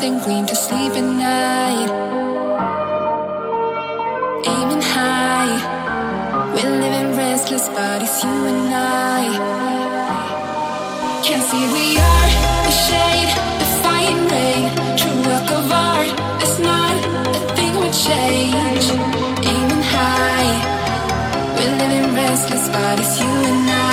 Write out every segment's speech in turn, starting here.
golden gleam to sleep at night. Aiming high, we're living restless bodies, you and I. Can't see we are the shade, the fighting rain, true work of art. It's not a thing we change. Aiming high, we're living restless bodies, you and I.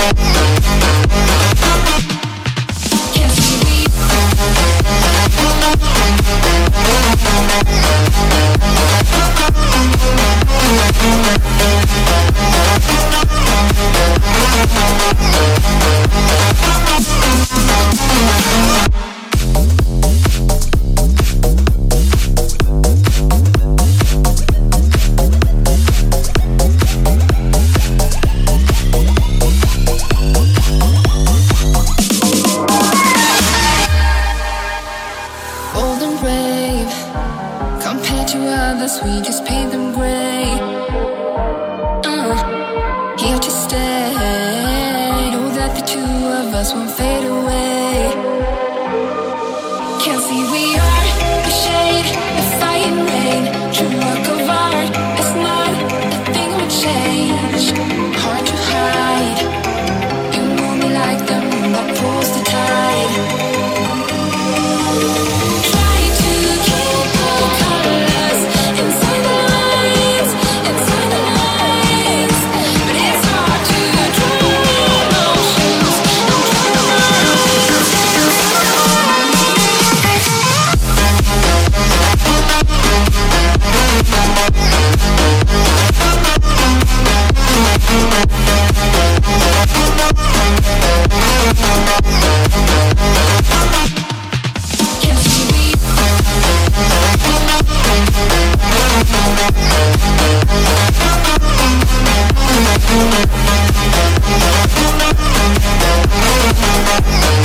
Thank cause we just paint them gray. Uh, here to stay. Know oh, that the two of us won't fade away. Can't see we are the shade, the fire and rain. True, Yeah.